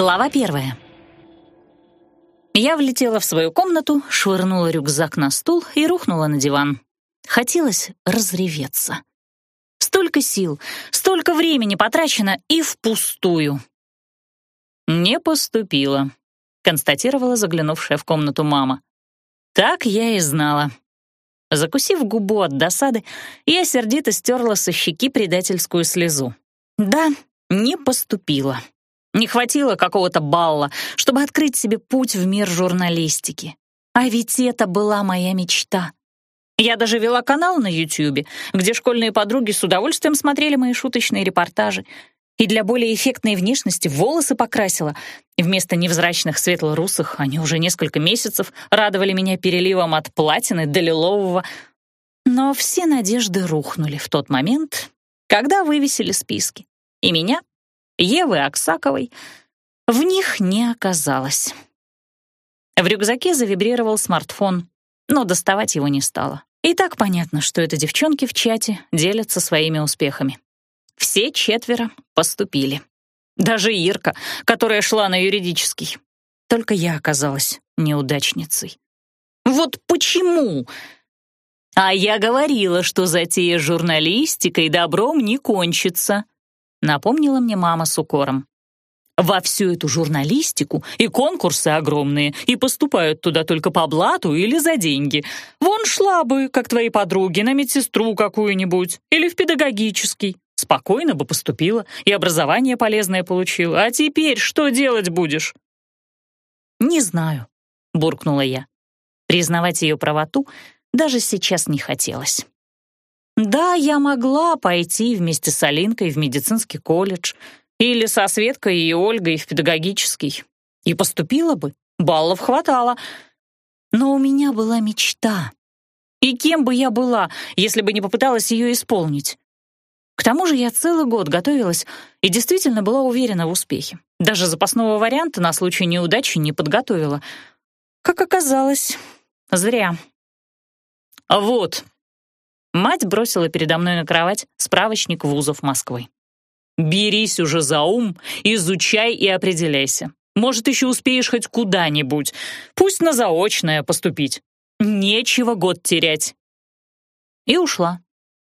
Глава первая. Я влетела в свою комнату, швырнула рюкзак на стул и рухнула на диван. Хотелось разреветься. Столько сил, столько времени потрачено и впустую. «Не поступила», — констатировала заглянувшая в комнату мама. «Так я и знала». Закусив губу от досады, я сердито стерла со щеки предательскую слезу. «Да, не поступила». Не хватило какого-то балла, чтобы открыть себе путь в мир журналистики. А ведь это была моя мечта. Я даже вела канал на Ютьюбе, где школьные подруги с удовольствием смотрели мои шуточные репортажи. И для более эффектной внешности волосы покрасила. И вместо невзрачных светло-русых они уже несколько месяцев радовали меня переливом от платины до лилового. Но все надежды рухнули в тот момент, когда вывесили списки. И меня Евы Аксаковой, в них не оказалось. В рюкзаке завибрировал смартфон, но доставать его не стало. И так понятно, что это девчонки в чате делятся своими успехами. Все четверо поступили. Даже Ирка, которая шла на юридический. Только я оказалась неудачницей. Вот почему? А я говорила, что затея журналистикой добром не кончится, напомнила мне мама с укором. Во всю эту журналистику и конкурсы огромные, и поступают туда только по блату или за деньги. Вон шла бы, как твои подруги, на медсестру какую-нибудь или в педагогический. Спокойно бы поступила и образование полезное получила. А теперь что делать будешь? «Не знаю», — буркнула я. Признавать ее правоту даже сейчас не хотелось. Да, я могла пойти вместе с Алинкой в медицинский колледж или со Светкой и Ольгой в педагогический. И поступила бы, баллов хватало. Но у меня была мечта. И кем бы я была, если бы не попыталась ее исполнить? К тому же я целый год готовилась и действительно была уверена в успехе. Даже запасного варианта на случай неудачи не подготовила. Как оказалось, зря. «Вот», Мать бросила передо мной на кровать справочник вузов Москвы. «Берись уже за ум, изучай и определяйся. Может, еще успеешь хоть куда-нибудь. Пусть на заочное поступить. Нечего год терять». И ушла,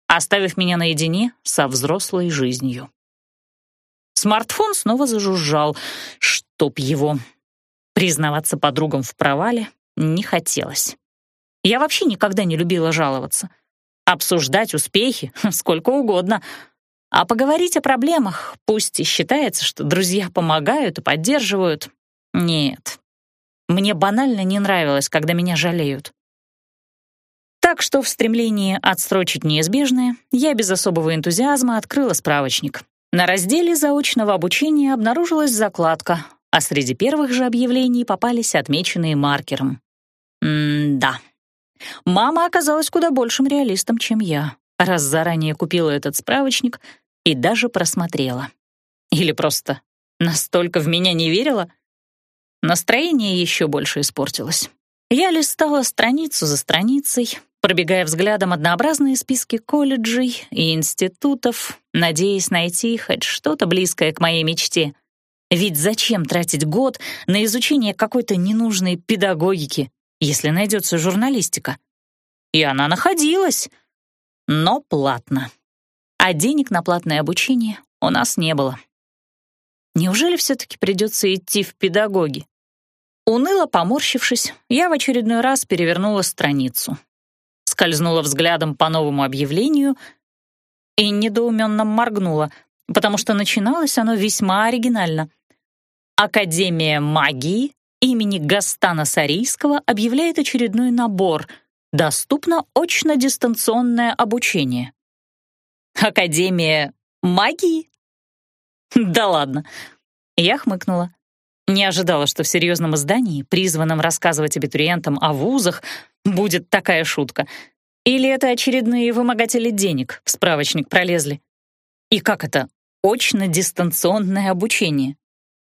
оставив меня наедине со взрослой жизнью. Смартфон снова зажужжал. Чтоб его. Признаваться подругам в провале не хотелось. Я вообще никогда не любила жаловаться — Обсуждать успехи сколько угодно. А поговорить о проблемах, пусть и считается, что друзья помогают и поддерживают. Нет. Мне банально не нравилось, когда меня жалеют. Так что в стремлении отсрочить неизбежное я без особого энтузиазма открыла справочник. На разделе заочного обучения обнаружилась закладка, а среди первых же объявлений попались отмеченные маркером. М-да. Мама оказалась куда большим реалистом, чем я, раз заранее купила этот справочник и даже просмотрела. Или просто настолько в меня не верила. Настроение еще больше испортилось. Я листала страницу за страницей, пробегая взглядом однообразные списки колледжей и институтов, надеясь найти хоть что-то близкое к моей мечте. Ведь зачем тратить год на изучение какой-то ненужной педагогики, если найдется журналистика. И она находилась, но платно. А денег на платное обучение у нас не было. Неужели все-таки придется идти в педагоги? Уныло поморщившись, я в очередной раз перевернула страницу. Скользнула взглядом по новому объявлению и недоуменно моргнула, потому что начиналось оно весьма оригинально. Академия магии имени Гастана Сарийского объявляет очередной набор. Доступно очно-дистанционное обучение. Академия магии? Да ладно. Я хмыкнула. Не ожидала, что в серьезном издании, призванном рассказывать абитуриентам о вузах, будет такая шутка. Или это очередные вымогатели денег в справочник пролезли? И как это? Очно-дистанционное обучение?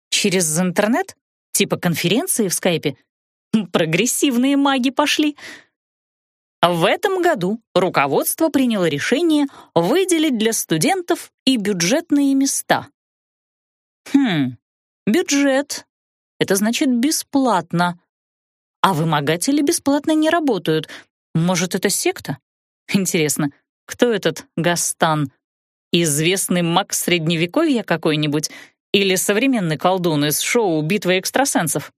Через интернет? Типа конференции в скайпе? Прогрессивные маги пошли. В этом году руководство приняло решение выделить для студентов и бюджетные места. Хм, Бюджет. Это значит бесплатно. А вымогатели бесплатно не работают. Может, это секта? Интересно, кто этот Гастан? Известный маг средневековья какой-нибудь? Или современный колдун из шоу «Битва экстрасенсов»?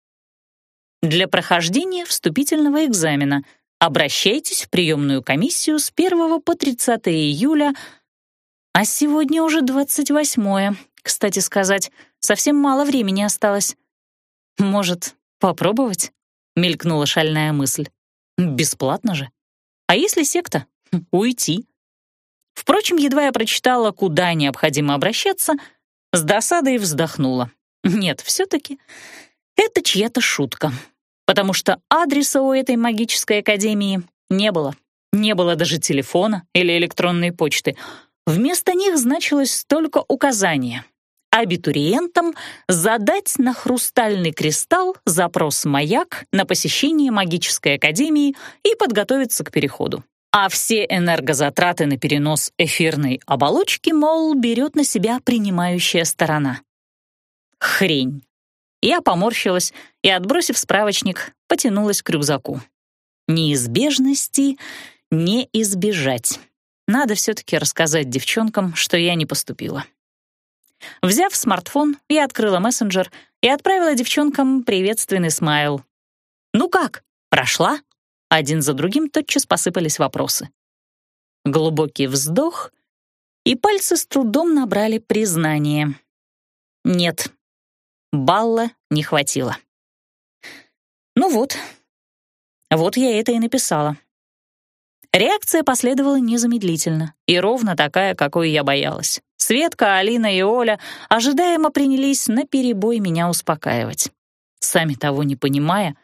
Для прохождения вступительного экзамена обращайтесь в приемную комиссию с 1 по 30 июля, а сегодня уже 28 кстати сказать, совсем мало времени осталось. Может, попробовать? Мелькнула шальная мысль. Бесплатно же. А если секта? Уйти. Впрочем, едва я прочитала, куда необходимо обращаться, с досадой вздохнула. Нет, все-таки это чья-то шутка. Потому что адреса у этой магической академии не было. Не было даже телефона или электронной почты. Вместо них значилось только указание абитуриентам задать на хрустальный кристалл запрос «Маяк» на посещение магической академии и подготовиться к переходу. А все энергозатраты на перенос эфирной оболочки, мол, берет на себя принимающая сторона. Хрень. Я поморщилась и, отбросив справочник, потянулась к рюкзаку. Неизбежности не избежать. Надо все-таки рассказать девчонкам, что я не поступила. Взяв смартфон, я открыла мессенджер и отправила девчонкам приветственный смайл. «Ну как, прошла?» Один за другим тотчас посыпались вопросы. Глубокий вздох, и пальцы с трудом набрали признание. Нет, балла не хватило. Ну вот, вот я это и написала. Реакция последовала незамедлительно и ровно такая, какой я боялась. Светка, Алина и Оля ожидаемо принялись наперебой меня успокаивать. Сами того не понимая,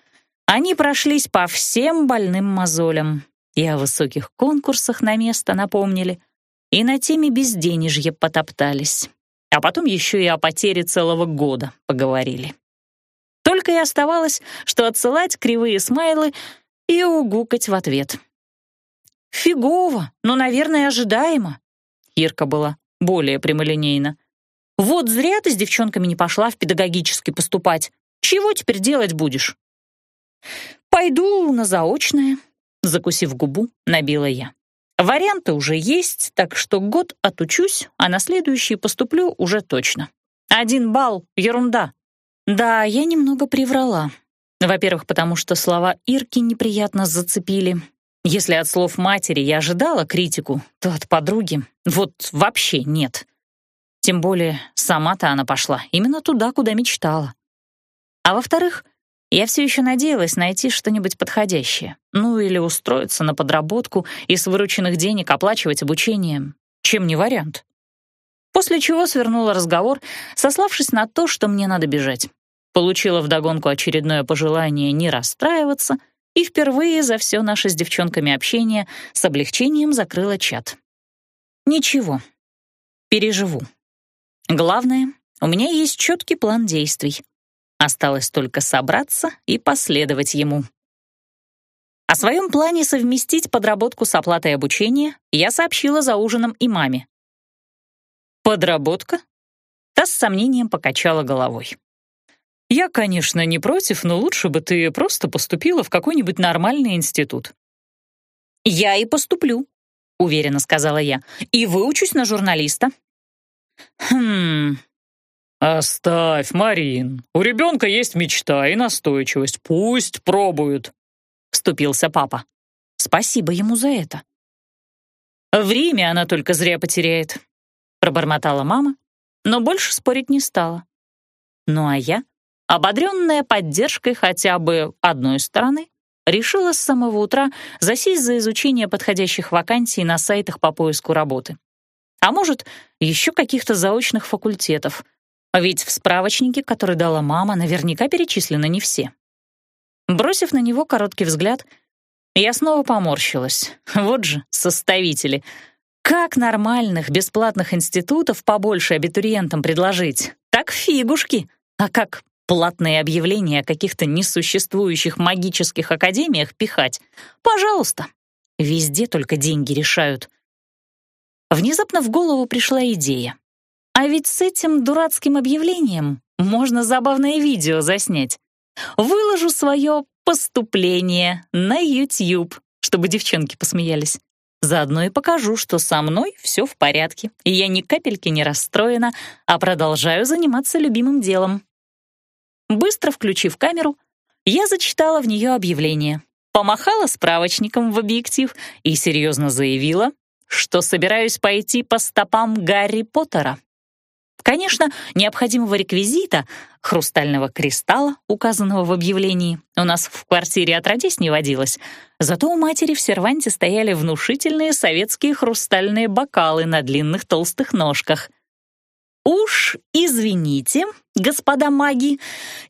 они прошлись по всем больным мозолям и о высоких конкурсах на место напомнили, и на теме безденежья потоптались. А потом еще и о потере целого года поговорили. Только и оставалось, что отсылать кривые смайлы и угукать в ответ — «Фигово, но, наверное, ожидаемо». Ирка была более прямолинейна. «Вот зря ты с девчонками не пошла в педагогический поступать. Чего теперь делать будешь?» «Пойду на заочное», — закусив губу, набила я. «Варианты уже есть, так что год отучусь, а на следующий поступлю уже точно. Один балл — ерунда». Да, я немного приврала. Во-первых, потому что слова Ирки неприятно зацепили, если от слов матери я ожидала критику, то от подруги вот вообще нет. Тем более сама-то она пошла именно туда, куда мечтала. А во-вторых, я все еще надеялась найти что-нибудь подходящее. Ну или устроиться на подработку и с вырученных денег оплачивать обучение. Чем не вариант. После чего свернула разговор, сославшись на то, что мне надо бежать. Получила вдогонку очередное пожелание не расстраиваться — и впервые за все наше с девчонками общение с облегчением закрыла чат. Ничего, переживу. Главное, у меня есть четкий план действий. Осталось только собраться и последовать ему. О своем плане совместить подработку с оплатой обучения я сообщила за ужином и маме. «Подработка?» Та с сомнением покачала головой. Я, конечно, не против, но лучше бы ты просто поступила в какой-нибудь нормальный институт. Я и поступлю, уверенно сказала я, и выучусь на журналиста. Хм. Оставь, Марин. У ребенка есть мечта и настойчивость. Пусть пробуют, вступился папа. Спасибо ему за это. Время она только зря потеряет, пробормотала мама, но больше спорить не стала. Ну а я ободренная поддержкой хотя бы одной стороны, решила с самого утра засесть за изучение подходящих вакансий на сайтах по поиску работы. А может, еще каких-то заочных факультетов. Ведь в справочнике, который дала мама, наверняка перечислены не все. Бросив на него короткий взгляд, я снова поморщилась. Вот же составители. Как нормальных бесплатных институтов побольше абитуриентам предложить? Так фигушки. А как платные объявления о каких-то несуществующих магических академиях пихать. Пожалуйста. Везде только деньги решают. Внезапно в голову пришла идея. А ведь с этим дурацким объявлением можно забавное видео заснять. Выложу свое поступление на YouTube, чтобы девчонки посмеялись. Заодно и покажу, что со мной все в порядке, и я ни капельки не расстроена, а продолжаю заниматься любимым делом. Быстро включив камеру, я зачитала в нее объявление, помахала справочником в объектив и серьезно заявила, что собираюсь пойти по стопам Гарри Поттера. Конечно, необходимого реквизита, хрустального кристалла, указанного в объявлении, у нас в квартире отродясь не водилось, зато у матери в серванте стояли внушительные советские хрустальные бокалы на длинных толстых ножках. «Уж извините, господа маги,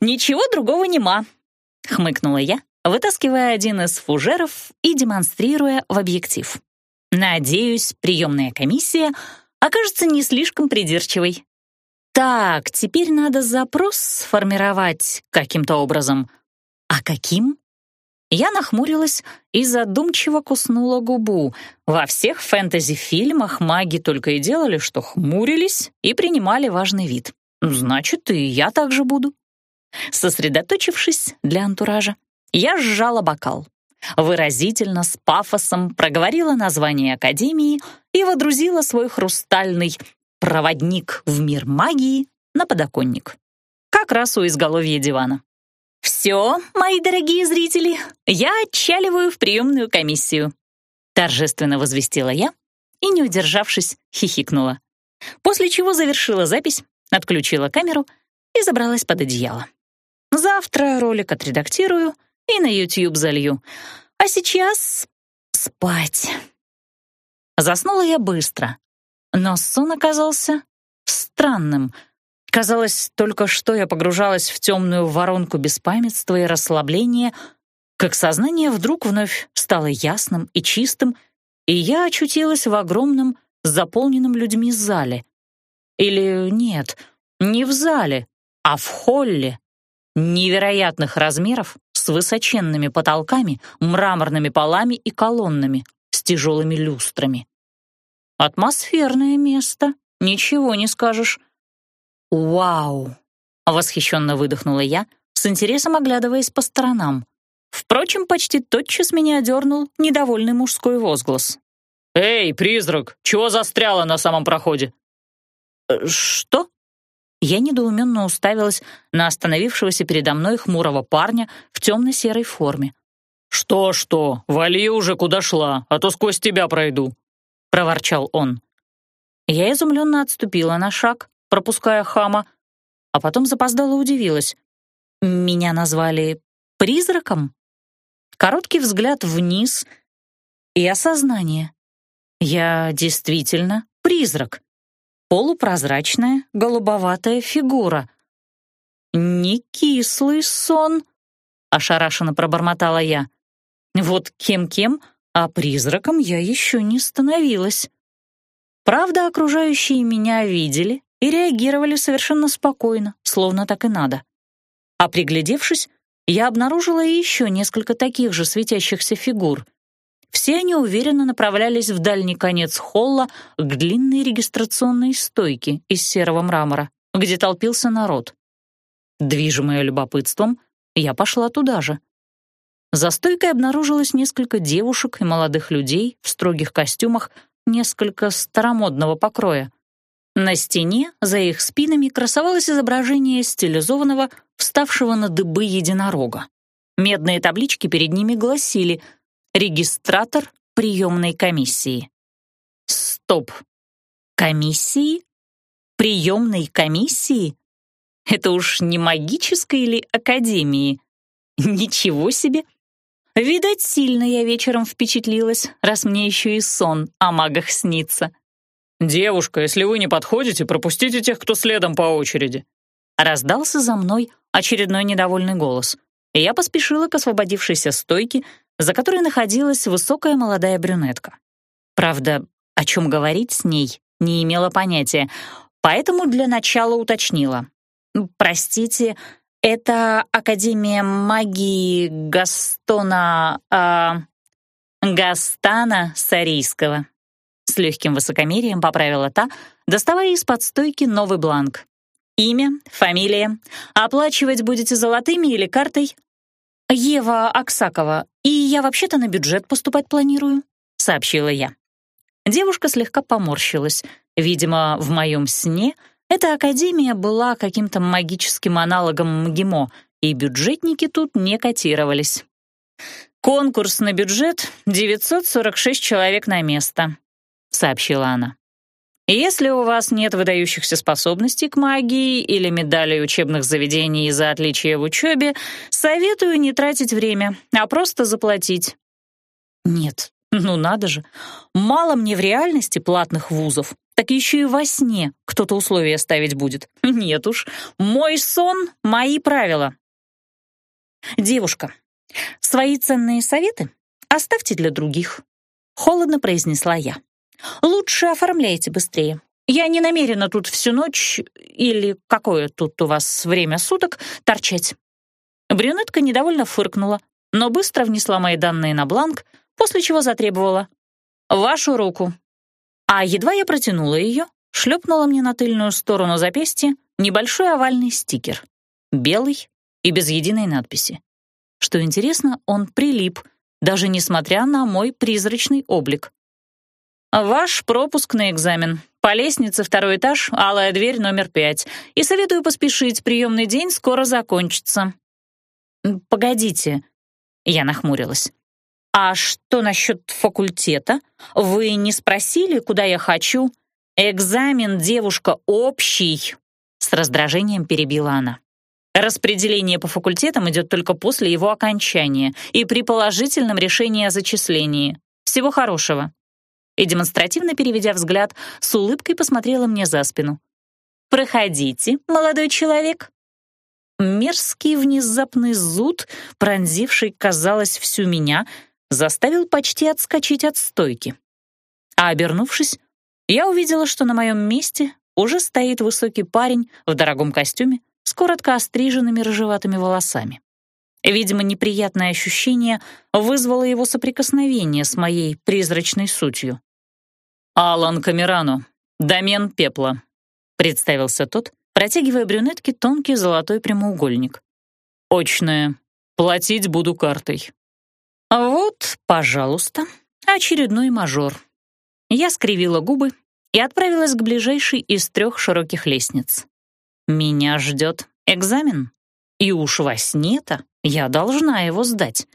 ничего другого нема», — хмыкнула я, вытаскивая один из фужеров и демонстрируя в объектив. «Надеюсь, приемная комиссия окажется не слишком придирчивой. Так, теперь надо запрос сформировать каким-то образом. А каким? Я нахмурилась и задумчиво куснула губу. Во всех фэнтези-фильмах маги только и делали, что хмурились и принимали важный вид. Значит, и я так же буду. Сосредоточившись для антуража, я сжала бокал. Выразительно, с пафосом проговорила название Академии и водрузила свой хрустальный проводник в мир магии на подоконник. Как раз у изголовья дивана. «Все, мои дорогие зрители, я отчаливаю в приемную комиссию», торжественно возвестила я и, не удержавшись, хихикнула. После чего завершила запись, отключила камеру и забралась под одеяло. Завтра ролик отредактирую и на YouTube залью. А сейчас спать. Заснула я быстро, но сон оказался странным. Казалось, только что я погружалась в темную воронку беспамятства и расслабления, как сознание вдруг вновь стало ясным и чистым, и я очутилась в огромном, заполненном людьми зале. Или нет, не в зале, а в холле. Невероятных размеров, с высоченными потолками, мраморными полами и колоннами, с тяжелыми люстрами. Атмосферное место, ничего не скажешь. Вау! Восхищенно выдохнула я, с интересом оглядываясь по сторонам. Впрочем, почти тотчас меня одернул недовольный мужской возглас. «Эй, призрак, чего застряла на самом проходе?» «Э, «Что?» Я недоуменно уставилась на остановившегося передо мной хмурого парня в темно-серой форме. «Что-что, вали уже куда шла, а то сквозь тебя пройду», проворчал он. Я изумленно отступила на шаг, пропуская хама, а потом запоздало удивилась. Меня назвали призраком? Короткий взгляд вниз и осознание. Я действительно призрак. Полупрозрачная, голубоватая фигура. «Не кислый сон», — ошарашенно пробормотала я. «Вот кем-кем, а призраком я еще не становилась. Правда, окружающие меня видели и реагировали совершенно спокойно, словно так и надо. А приглядевшись, я обнаружила еще несколько таких же светящихся фигур. Все они уверенно направлялись в дальний конец холла к длинной регистрационной стойке из серого мрамора, где толпился народ. Движимая любопытством, я пошла туда же — за стойкой обнаружилось несколько девушек и молодых людей в строгих костюмах несколько старомодного покроя. На стене за их спинами красовалось изображение стилизованного, вставшего на дыбы единорога. Медные таблички перед ними гласили «Регистратор приемной комиссии». Стоп. Комиссии? Приемной комиссии? Это уж не магической или академии? Ничего себе! Видать, сильно я вечером впечатлилась, раз мне еще и сон о магах снится. «Девушка, если вы не подходите, пропустите тех, кто следом по очереди». Раздался за мной очередной недовольный голос, и я поспешила к освободившейся стойке, за которой находилась высокая молодая брюнетка. Правда, о чем говорить с ней, не имела понятия, поэтому для начала уточнила. «Простите, это Академия магии Гастона... Э, Гастана Сарийского. С легким высокомерием поправила та, доставая из-под стойки новый бланк. Имя, фамилия. Оплачивать будете золотыми или картой? Ева Аксакова. И я вообще-то на бюджет поступать планирую, сообщила я. Девушка слегка поморщилась. Видимо, в моем сне эта академия была каким-то магическим аналогом МГИМО, и бюджетники тут не котировались. «Конкурс на бюджет — 946 человек на место», — сообщила она. «Если у вас нет выдающихся способностей к магии или медалей учебных заведений за отличие в учебе, советую не тратить время, а просто заплатить». «Нет, ну надо же, мало мне в реальности платных вузов, так еще и во сне кто-то условия ставить будет. Нет уж, мой сон — мои правила». «Девушка, «Свои ценные советы оставьте для других», — холодно произнесла я. «Лучше оформляйте быстрее. Я не намерена тут всю ночь, или какое тут у вас время суток, торчать». Брюнетка недовольно фыркнула, но быстро внесла мои данные на бланк, после чего затребовала «Вашу руку». А едва я протянула ее, шлепнула мне на тыльную сторону запястья небольшой овальный стикер, белый и без единой надписи. Что интересно, он прилип, даже несмотря на мой призрачный облик. «Ваш пропуск на экзамен. По лестнице второй этаж, алая дверь номер пять. И советую поспешить, приемный день скоро закончится». «Погодите», — я нахмурилась. «А что насчет факультета? Вы не спросили, куда я хочу?» «Экзамен, девушка, общий!» С раздражением перебила она. Распределение по факультетам идет только после его окончания и при положительном решении о зачислении. Всего хорошего. И демонстративно переведя взгляд, с улыбкой посмотрела мне за спину. «Проходите, молодой человек». Мерзкий внезапный зуд, пронзивший, казалось, всю меня, заставил почти отскочить от стойки. А обернувшись, я увидела, что на моем месте уже стоит высокий парень в дорогом костюме, с коротко остриженными рыжеватыми волосами. Видимо, неприятное ощущение вызвало его соприкосновение с моей призрачной сутью. «Алан Камерану, домен пепла», — представился тот, протягивая брюнетке тонкий золотой прямоугольник. «Очное. Платить буду картой». «Вот, пожалуйста, очередной мажор». Я скривила губы и отправилась к ближайшей из трех широких лестниц. Меня ждет экзамен, и уж во сне-то я должна его сдать.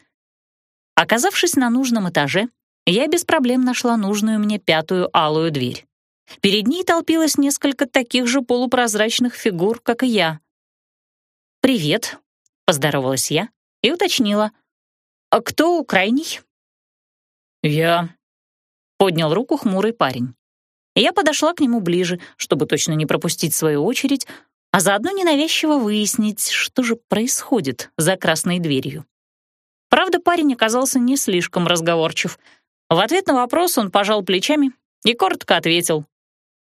Оказавшись на нужном этаже, я без проблем нашла нужную мне пятую алую дверь. Перед ней толпилось несколько таких же полупрозрачных фигур, как и я. «Привет», — поздоровалась я и уточнила. «А кто крайний?» «Я», — поднял руку хмурый парень. Я подошла к нему ближе, чтобы точно не пропустить свою очередь, а заодно ненавязчиво выяснить, что же происходит за красной дверью. Правда, парень оказался не слишком разговорчив. В ответ на вопрос он пожал плечами и коротко ответил.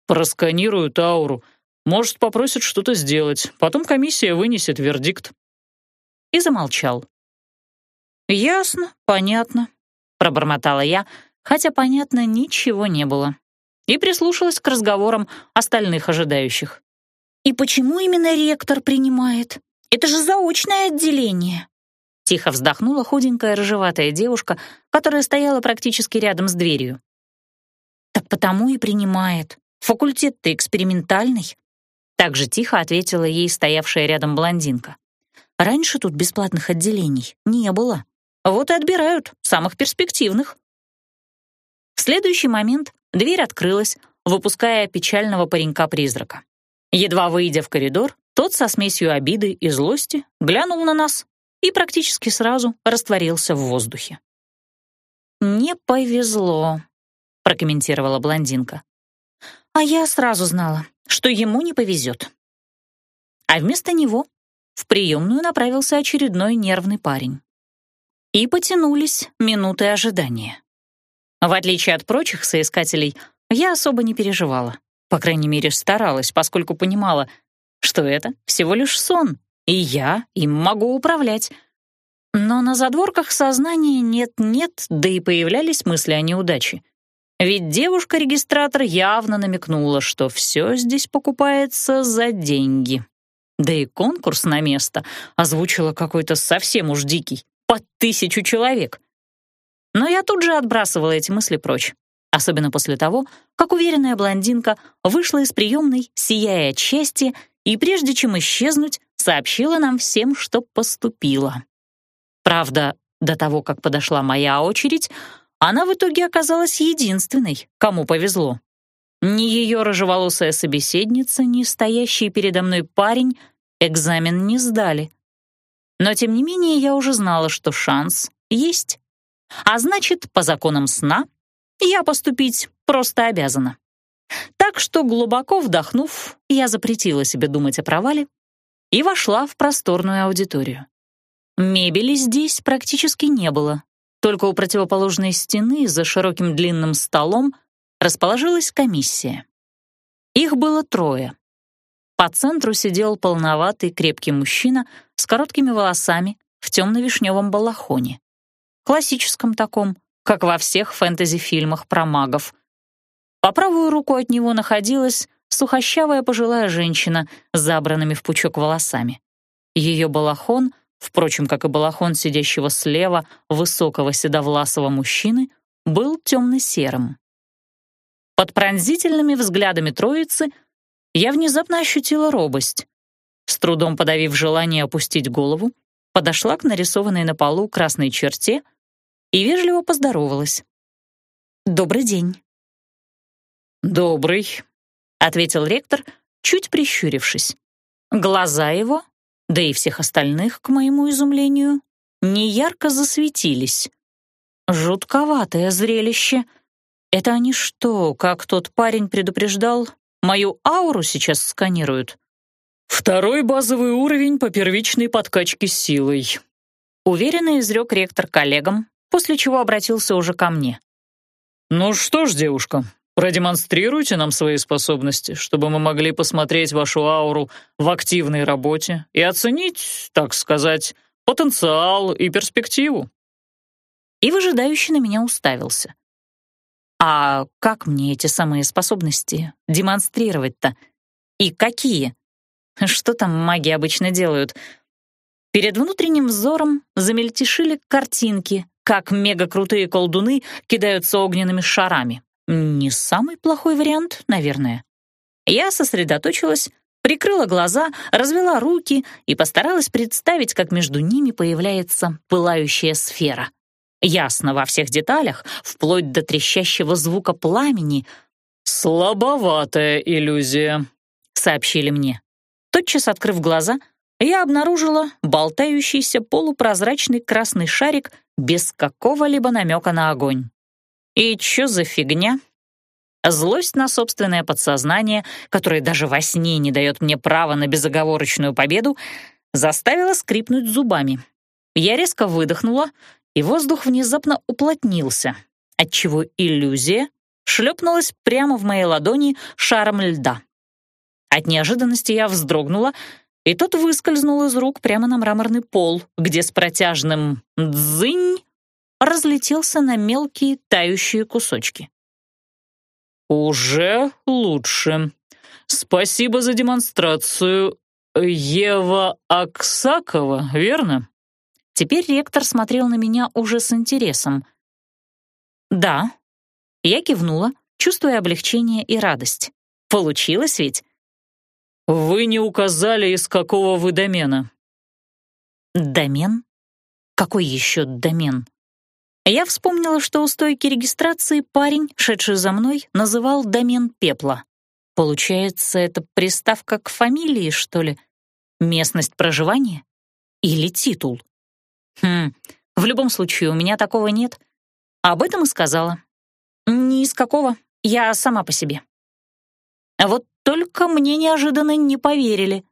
«Просканируют ауру. Может, попросят что-то сделать. Потом комиссия вынесет вердикт». И замолчал. «Ясно, понятно», — пробормотала я, хотя понятно ничего не было, и прислушалась к разговорам остальных ожидающих. «И почему именно ректор принимает? Это же заочное отделение!» Тихо вздохнула худенькая рыжеватая девушка, которая стояла практически рядом с дверью. «Так потому и принимает. Факультет-то экспериментальный». Так же тихо ответила ей стоявшая рядом блондинка. «Раньше тут бесплатных отделений не было. Вот и отбирают самых перспективных». В следующий момент дверь открылась, выпуская печального паренька-призрака. Едва выйдя в коридор, тот со смесью обиды и злости глянул на нас и практически сразу растворился в воздухе. «Не повезло», — прокомментировала блондинка. «А я сразу знала, что ему не повезет». А вместо него в приемную направился очередной нервный парень. И потянулись минуты ожидания. В отличие от прочих соискателей, я особо не переживала. По крайней мере, старалась, поскольку понимала, что это всего лишь сон, и я им могу управлять. Но на задворках сознания нет-нет, да и появлялись мысли о неудаче. Ведь девушка-регистратор явно намекнула, что все здесь покупается за деньги. Да и конкурс на место озвучила какой-то совсем уж дикий, под тысячу человек. Но я тут же отбрасывала эти мысли прочь, особенно после того, как уверенная блондинка вышла из приемной, сияя от счастья, и прежде чем исчезнуть, сообщила нам всем, что поступила. Правда, до того, как подошла моя очередь, она в итоге оказалась единственной, кому повезло. Ни ее рыжеволосая собеседница, ни стоящий передо мной парень экзамен не сдали. Но тем не менее я уже знала, что шанс есть. А значит, по законам сна я поступить просто обязана. Так что, глубоко вдохнув, я запретила себе думать о провале и вошла в просторную аудиторию. Мебели здесь практически не было, только у противоположной стены за широким длинным столом расположилась комиссия. Их было трое. По центру сидел полноватый крепкий мужчина с короткими волосами в темно-вишневом балахоне. Классическом таком, как во всех фэнтези-фильмах про магов. По правую руку от него находилась сухощавая пожилая женщина с забранными в пучок волосами. Ее балахон, впрочем, как и балахон сидящего слева высокого седовласого мужчины, был темно-серым. Под пронзительными взглядами троицы я внезапно ощутила робость. С трудом подавив желание опустить голову, подошла к нарисованной на полу красной черте и вежливо поздоровалась. «Добрый день». «Добрый», — ответил ректор, чуть прищурившись. Глаза его, да и всех остальных, к моему изумлению, неярко засветились. Жутковатое зрелище. Это они что, как тот парень предупреждал, мою ауру сейчас сканируют? Второй базовый уровень по первичной подкачке силой. Уверенно изрек ректор коллегам, после чего обратился уже ко мне. «Ну что ж, девушка, продемонстрируйте нам свои способности, чтобы мы могли посмотреть вашу ауру в активной работе и оценить, так сказать, потенциал и перспективу». И выжидающе на меня уставился. «А как мне эти самые способности демонстрировать-то? И какие? Что там маги обычно делают?» Перед внутренним взором замельтешили картинки, как мега-крутые колдуны кидаются огненными шарами. Не самый плохой вариант, наверное. Я сосредоточилась, прикрыла глаза, развела руки и постаралась представить, как между ними появляется пылающая сфера. Ясно во всех деталях, вплоть до трещащего звука пламени. «Слабоватая иллюзия», — сообщили мне. Тотчас открыв глаза, я обнаружила болтающийся полупрозрачный красный шарик без какого-либо намека на огонь. И чё за фигня? Злость на собственное подсознание, которое даже во сне не дает мне права на безоговорочную победу, заставила скрипнуть зубами. Я резко выдохнула, и воздух внезапно уплотнился, отчего иллюзия шлепнулась прямо в моей ладони шаром льда. От неожиданности я вздрогнула и тот выскользнул из рук прямо на мраморный пол, где с протяжным «дзынь» разлетелся на мелкие тающие кусочки. «Уже лучше. Спасибо за демонстрацию. Ева Аксакова, верно?» Теперь ректор смотрел на меня уже с интересом. «Да». Я кивнула, чувствуя облегчение и радость. «Получилось ведь?» «Вы не указали, из какого вы домена». «Домен? Какой еще домен?» Я вспомнила, что у стойки регистрации парень, шедший за мной, называл домен пепла. Получается, это приставка к фамилии, что ли? Местность проживания? Или титул? Хм, в любом случае, у меня такого нет. Об этом и сказала. Ни из какого, я сама по себе. А вот только мне неожиданно не поверили.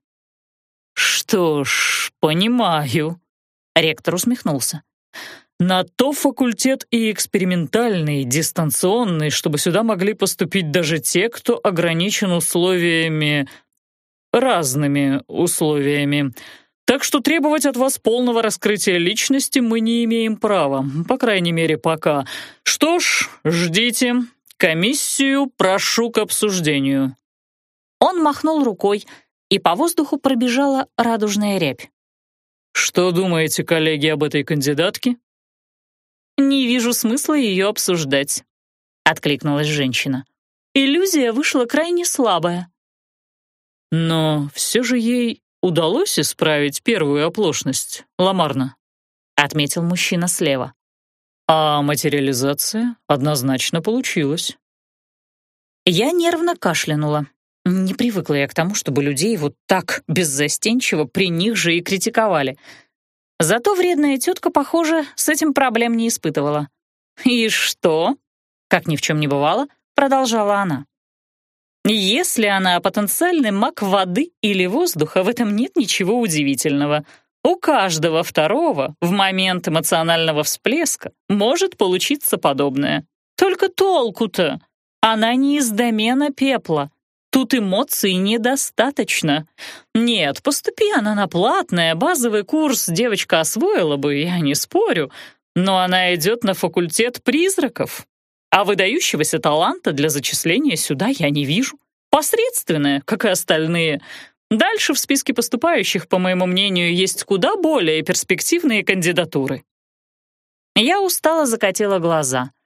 «Что ж, понимаю», — ректор усмехнулся. «На то факультет и экспериментальный, дистанционный, чтобы сюда могли поступить даже те, кто ограничен условиями... разными условиями. Так что требовать от вас полного раскрытия личности мы не имеем права, по крайней мере, пока. Что ж, ждите, Комиссию прошу к обсуждению». Он махнул рукой, и по воздуху пробежала радужная рябь. «Что думаете, коллеги, об этой кандидатке?» «Не вижу смысла ее обсуждать», — откликнулась женщина. «Иллюзия вышла крайне слабая». «Но все же ей удалось исправить первую оплошность, Ламарна», — отметил мужчина слева. «А материализация однозначно получилась». Я нервно кашлянула. Не привыкла я к тому, чтобы людей вот так беззастенчиво при них же и критиковали. Зато вредная тетка, похоже, с этим проблем не испытывала. «И что?» — как ни в чем не бывало, продолжала она. «Если она потенциальный маг воды или воздуха, в этом нет ничего удивительного. У каждого второго в момент эмоционального всплеска может получиться подобное. Только толку-то? Она не из домена пепла, Тут эмоций недостаточно. Нет, поступи она на платное, базовый курс девочка освоила бы, я не спорю, но она идет на факультет призраков. А выдающегося таланта для зачисления сюда я не вижу. Посредственная, как и остальные. Дальше в списке поступающих, по моему мнению, есть куда более перспективные кандидатуры. Я устало закатила глаза —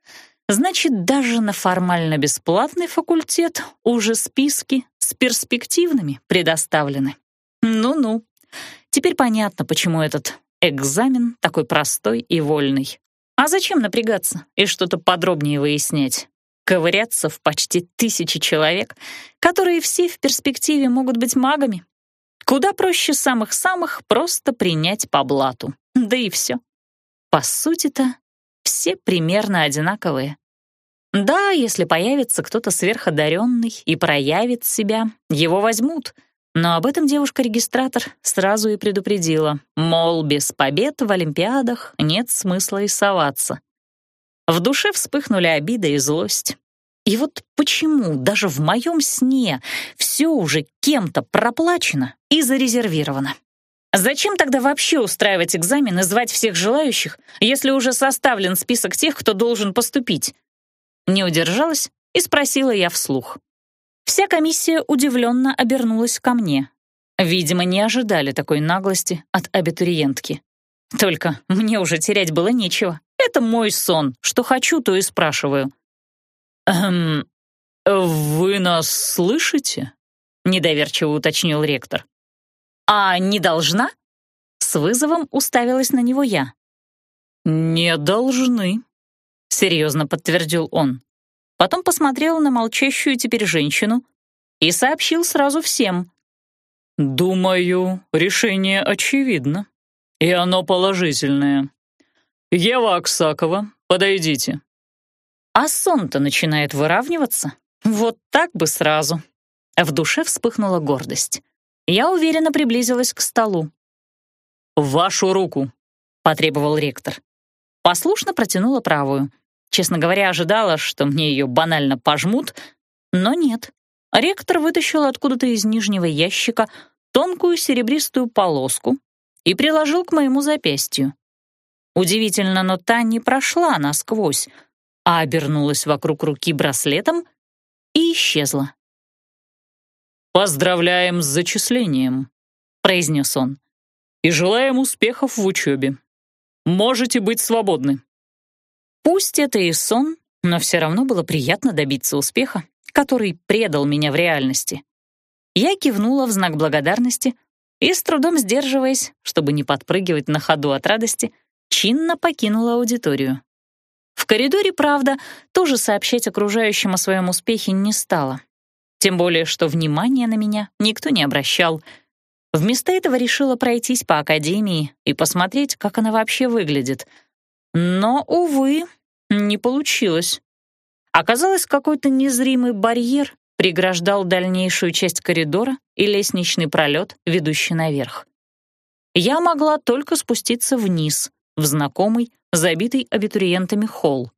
Значит, даже на формально бесплатный факультет уже списки с перспективными предоставлены. Ну-ну. Теперь понятно, почему этот экзамен такой простой и вольный. А зачем напрягаться и что-то подробнее выяснять? Ковыряться в почти тысячи человек, которые все в перспективе могут быть магами. Куда проще самых-самых просто принять по блату. Да и все. По сути-то, все примерно одинаковые. Да, если появится кто-то сверходаренный и проявит себя, его возьмут. Но об этом девушка-регистратор сразу и предупредила, мол, без побед в Олимпиадах нет смысла и соваться. В душе вспыхнули обида и злость. И вот почему даже в моем сне все уже кем-то проплачено и зарезервировано? Зачем тогда вообще устраивать экзамен и звать всех желающих, если уже составлен список тех, кто должен поступить? Не удержалась и спросила я вслух. Вся комиссия удивленно обернулась ко мне. Видимо, не ожидали такой наглости от абитуриентки. Только мне уже терять было нечего. Это мой сон. Что хочу, то и спрашиваю. «Эм, вы нас слышите?» — недоверчиво уточнил ректор. «А не должна?» С вызовом уставилась на него я. «Не должны», — серьезно подтвердил он. Потом посмотрел на молчащую теперь женщину и сообщил сразу всем. «Думаю, решение очевидно, и оно положительное. Ева Аксакова, подойдите». А сон-то начинает выравниваться. Вот так бы сразу. В душе вспыхнула гордость. Я уверенно приблизилась к столу. «Вашу руку», — потребовал ректор. Послушно протянула правую. Честно говоря, ожидала, что мне ее банально пожмут, но нет. Ректор вытащил откуда-то из нижнего ящика тонкую серебристую полоску и приложил к моему запястью. Удивительно, но та не прошла насквозь, а обернулась вокруг руки браслетом и исчезла. «Поздравляем с зачислением», — произнес он, «и желаем успехов в учебе. Можете быть свободны». Пусть это и сон, но все равно было приятно добиться успеха, который предал меня в реальности. Я кивнула в знак благодарности и, с трудом сдерживаясь, чтобы не подпрыгивать на ходу от радости, чинно покинула аудиторию. В коридоре, правда, тоже сообщать окружающим о своем успехе не стала. Тем более, что внимания на меня никто не обращал — Вместо этого решила пройтись по академии и посмотреть, как она вообще выглядит. Но, увы, не получилось. Оказалось, какой-то незримый барьер преграждал дальнейшую часть коридора и лестничный пролет, ведущий наверх. Я могла только спуститься вниз, в знакомый, забитый абитуриентами холл.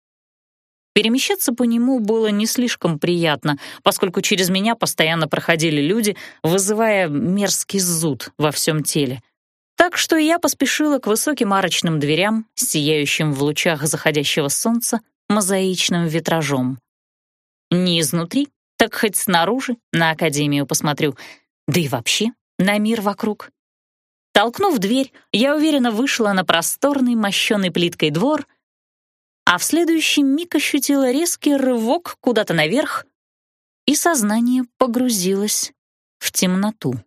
Перемещаться по нему было не слишком приятно, поскольку через меня постоянно проходили люди, вызывая мерзкий зуд во всем теле. Так что я поспешила к высоким арочным дверям, сияющим в лучах заходящего солнца мозаичным витражом. Не изнутри, так хоть снаружи на Академию посмотрю, да и вообще на мир вокруг. Толкнув дверь, я уверенно вышла на просторный мощеный плиткой двор, а в следующий миг ощутила резкий рывок куда-то наверх, и сознание погрузилось в темноту.